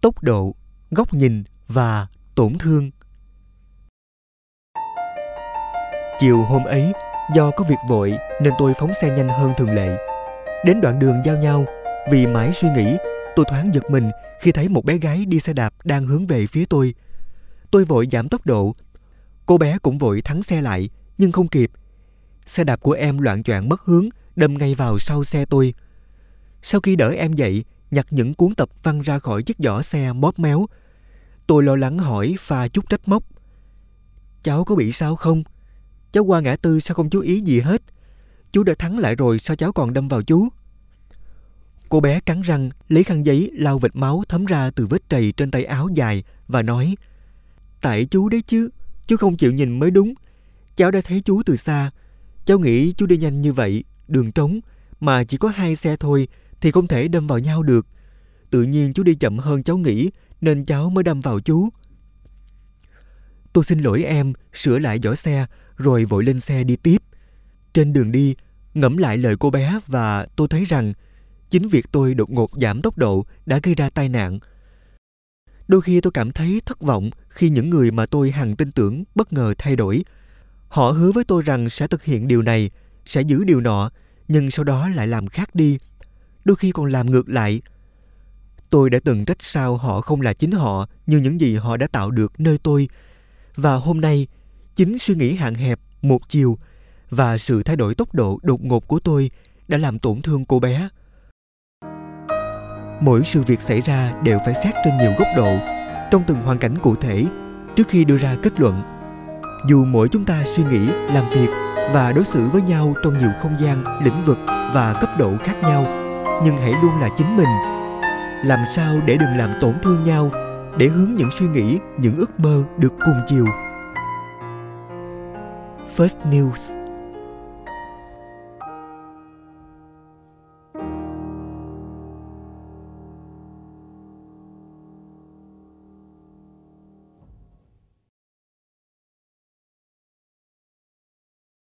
tốc độ, góc nhìn và tổn thương. Chiều hôm ấy, do có việc vội nên tôi phóng xe nhanh hơn thường lệ. Đến đoạn đường giao nhau, vì mãi suy nghĩ, tôi thoáng giật mình khi thấy một bé gái đi xe đạp đang hướng về phía tôi. Tôi vội giảm tốc độ. Cô bé cũng vội thắng xe lại, nhưng không kịp. Xe đạp của em loạn choạng mất hướng, đâm ngay vào sau xe tôi. Sau khi đỡ em dậy, nhặt những cuốn tập văng ra khỏi chiếc giỏ xe móp méo. Tôi lo lắng hỏi pha chút trách móc. Cháu có bị sao không? Cháu qua ngã tư sao không chú ý gì hết? Chú đã thắng lại rồi sao cháu còn đâm vào chú? Cô bé cắn răng, lấy khăn giấy lau vệt máu thấm ra từ vết trầy trên tay áo dài và nói Tại chú đấy chứ, chú không chịu nhìn mới đúng. Cháu đã thấy chú từ xa. Cháu nghĩ chú đi nhanh như vậy, đường trống, mà chỉ có hai xe thôi thì không thể đâm vào nhau được. Tự nhiên chú đi chậm hơn cháu nghĩ nên cháu mới đâm vào chú. Tôi xin lỗi em, sửa lại giỏ xe rồi vội lên xe đi tiếp. Trên đường đi, ngẫm lại lời cô bé và tôi thấy rằng chính việc tôi đột ngột giảm tốc độ đã gây ra tai nạn. Đôi khi tôi cảm thấy thất vọng khi những người mà tôi hằng tin tưởng bất ngờ thay đổi. Họ hứa với tôi rằng sẽ thực hiện điều này, sẽ giữ điều nọ, nhưng sau đó lại làm khác đi. Đôi khi còn làm ngược lại. Tôi đã từng trách sao họ không là chính họ như những gì họ đã tạo được nơi tôi. Và hôm nay, chính suy nghĩ hạn hẹp, một chiều và sự thay đổi tốc độ đột ngột của tôi đã làm tổn thương cô bé mỗi sự việc xảy ra đều phải xét trên nhiều góc độ trong từng hoàn cảnh cụ thể trước khi đưa ra kết luận dù mỗi chúng ta suy nghĩ làm việc và đối xử với nhau trong nhiều không gian lĩnh vực và cấp độ khác nhau nhưng hãy luôn là chính mình. Làm sao để đừng làm tổn thương nhau, để hướng những suy nghĩ, những ước mơ được cùng chiều. First news.